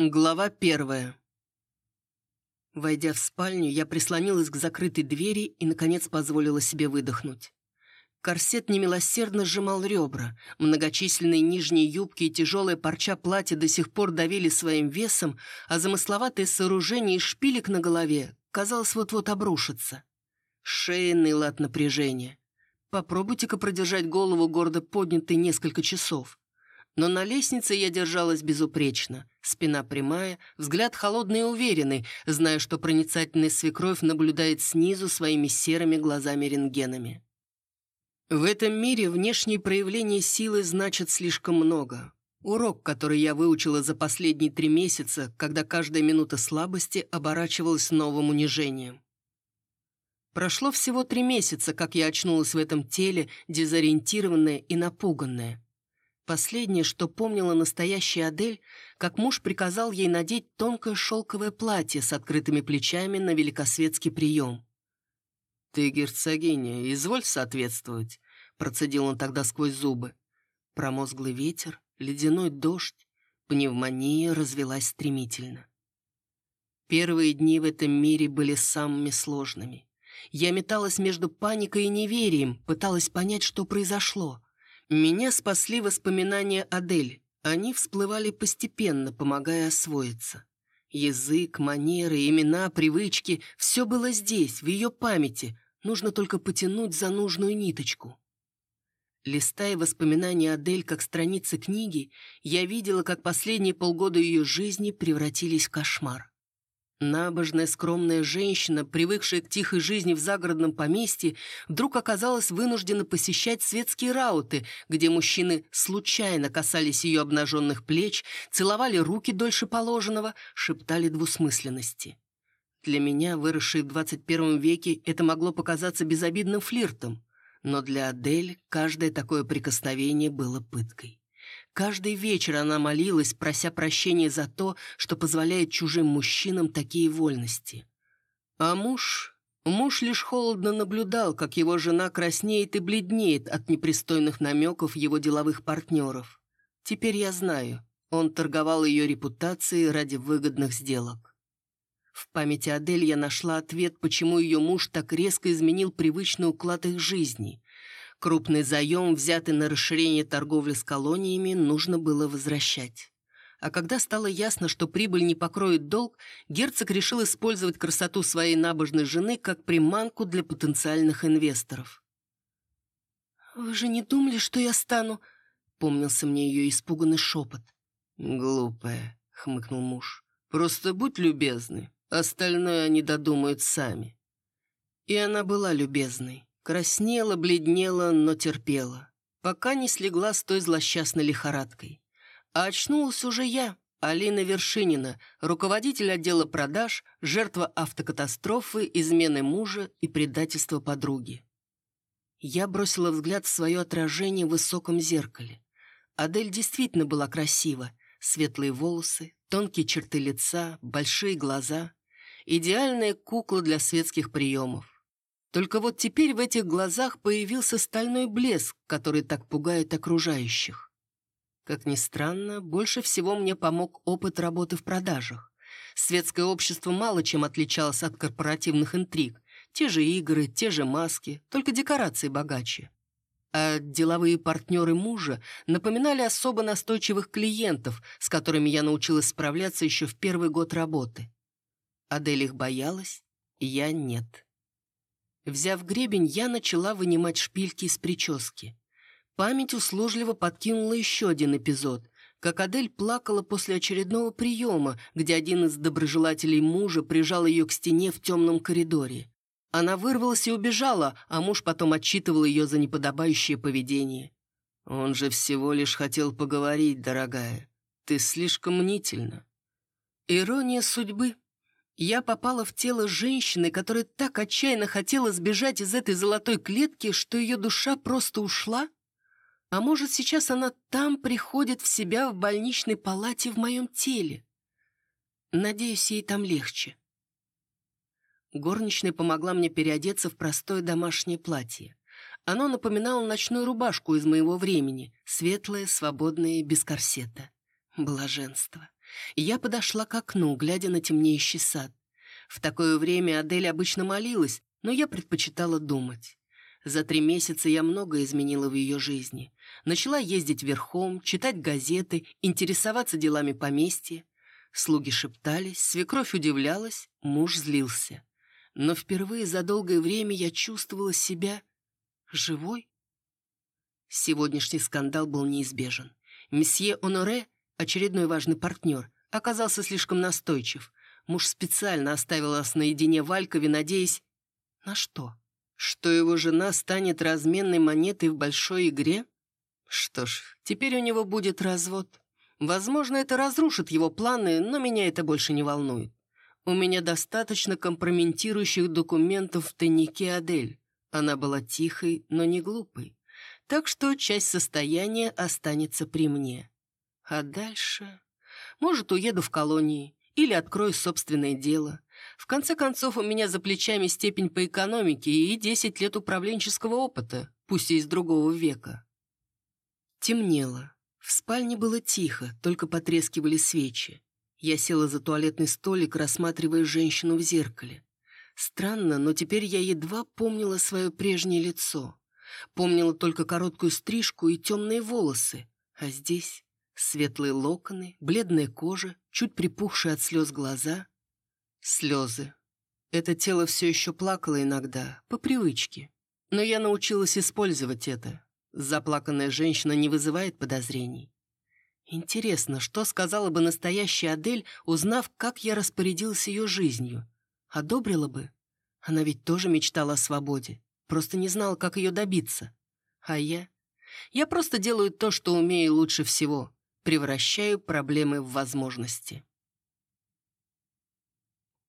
Глава первая. Войдя в спальню, я прислонилась к закрытой двери и, наконец, позволила себе выдохнуть. Корсет немилосердно сжимал ребра, многочисленные нижние юбки и тяжелая парча платья до сих пор давили своим весом, а замысловатое сооружение из шпилек на голове, казалось, вот-вот обрушится. Шея ныла от напряжения. Попробуйте-ка продержать голову гордо поднятой несколько часов. Но на лестнице я держалась безупречно. Спина прямая, взгляд холодный и уверенный, зная, что проницательный свекровь наблюдает снизу своими серыми глазами-рентгенами. В этом мире внешние проявления силы значат слишком много. Урок, который я выучила за последние три месяца, когда каждая минута слабости оборачивалась новым унижением. Прошло всего три месяца, как я очнулась в этом теле, дезориентированная и напуганная. Последнее, что помнила настоящая Адель, как муж приказал ей надеть тонкое шелковое платье с открытыми плечами на великосветский прием. «Ты, герцогиня, изволь соответствовать», — процедил он тогда сквозь зубы. Промозглый ветер, ледяной дождь, пневмония развелась стремительно. Первые дни в этом мире были самыми сложными. Я металась между паникой и неверием, пыталась понять, что произошло — меня спасли воспоминания Адель. Они всплывали постепенно, помогая освоиться. Язык, манеры, имена, привычки — все было здесь, в ее памяти. Нужно только потянуть за нужную ниточку. Листая воспоминания Адель как страницы книги, я видела, как последние полгода ее жизни превратились в кошмар. Набожная, скромная женщина, привыкшая к тихой жизни в загородном поместье, вдруг оказалась вынуждена посещать светские рауты, где мужчины случайно касались ее обнаженных плеч, целовали руки дольше положенного, шептали двусмысленности. Для меня, выросшей в 21 веке, это могло показаться безобидным флиртом, но для Адель каждое такое прикосновение было пыткой. Каждый вечер она молилась, прося прощения за то, что позволяет чужим мужчинам такие вольности. А муж... Муж лишь холодно наблюдал, как его жена краснеет и бледнеет от непристойных намеков его деловых партнеров. Теперь я знаю, он торговал ее репутацией ради выгодных сделок. В памяти Адель я нашла ответ, почему ее муж так резко изменил привычный уклад их жизни. Крупный заем, взятый на расширение торговли с колониями, нужно было возвращать. А когда стало ясно, что прибыль не покроет долг, герцог решил использовать красоту своей набожной жены как приманку для потенциальных инвесторов. «Вы же не думали, что я стану...» — помнился мне ее испуганный шепот. «Глупая», — хмыкнул муж. «Просто будь любезны, остальное они додумают сами». И она была любезной. Краснела, бледнела, но терпела, пока не слегла с той злосчастной лихорадкой. А очнулась уже я, Алина Вершинина, руководитель отдела продаж, жертва автокатастрофы, измены мужа и предательства подруги. Я бросила взгляд в свое отражение в высоком зеркале. Адель действительно была красива. Светлые волосы, тонкие черты лица, большие глаза. Идеальная кукла для светских приемов. Только вот теперь в этих глазах появился стальной блеск, который так пугает окружающих. Как ни странно, больше всего мне помог опыт работы в продажах. Светское общество мало чем отличалось от корпоративных интриг. Те же игры, те же маски, только декорации богаче. А деловые партнеры мужа напоминали особо настойчивых клиентов, с которыми я научилась справляться еще в первый год работы. Адель их боялась, я нет. Взяв гребень, я начала вынимать шпильки из прически. Память услужливо подкинула еще один эпизод, как Адель плакала после очередного приема, где один из доброжелателей мужа прижал ее к стене в темном коридоре. Она вырвалась и убежала, а муж потом отчитывал ее за неподобающее поведение. «Он же всего лишь хотел поговорить, дорогая. Ты слишком мнительна». Ирония судьбы. Я попала в тело женщины, которая так отчаянно хотела сбежать из этой золотой клетки, что ее душа просто ушла? А может, сейчас она там приходит в себя в больничной палате в моем теле? Надеюсь, ей там легче. Горничная помогла мне переодеться в простое домашнее платье. Оно напоминало ночную рубашку из моего времени, светлое, свободное, без корсета. Блаженство. Я подошла к окну, глядя на темнеющий сад. В такое время Адель обычно молилась, но я предпочитала думать. За три месяца я многое изменила в ее жизни. Начала ездить верхом, читать газеты, интересоваться делами поместья. Слуги шептались, свекровь удивлялась, муж злился. Но впервые за долгое время я чувствовала себя живой. Сегодняшний скандал был неизбежен. Месье Оноре, очередной важный партнер, оказался слишком настойчив. Муж специально оставил нас наедине в Алькове, надеясь... На что? Что его жена станет разменной монетой в большой игре? Что ж, теперь у него будет развод. Возможно, это разрушит его планы, но меня это больше не волнует. У меня достаточно компрометирующих документов в тайнике Адель. Она была тихой, но не глупой. Так что часть состояния останется при мне. А дальше... Может, уеду в колонии или открою собственное дело. В конце концов, у меня за плечами степень по экономике и 10 лет управленческого опыта, пусть и из другого века. Темнело. В спальне было тихо, только потрескивали свечи. Я села за туалетный столик, рассматривая женщину в зеркале. Странно, но теперь я едва помнила свое прежнее лицо. Помнила только короткую стрижку и темные волосы. А здесь светлые локоны, бледная кожа, чуть припухшие от слез глаза. Слезы. Это тело все еще плакало иногда, по привычке. Но я научилась использовать это. Заплаканная женщина не вызывает подозрений. Интересно, что сказала бы настоящая Адель, узнав, как я распорядился ее жизнью? Одобрила бы? Она ведь тоже мечтала о свободе. Просто не знала, как ее добиться. А я? Я просто делаю то, что умею лучше всего. Превращаю проблемы в возможности.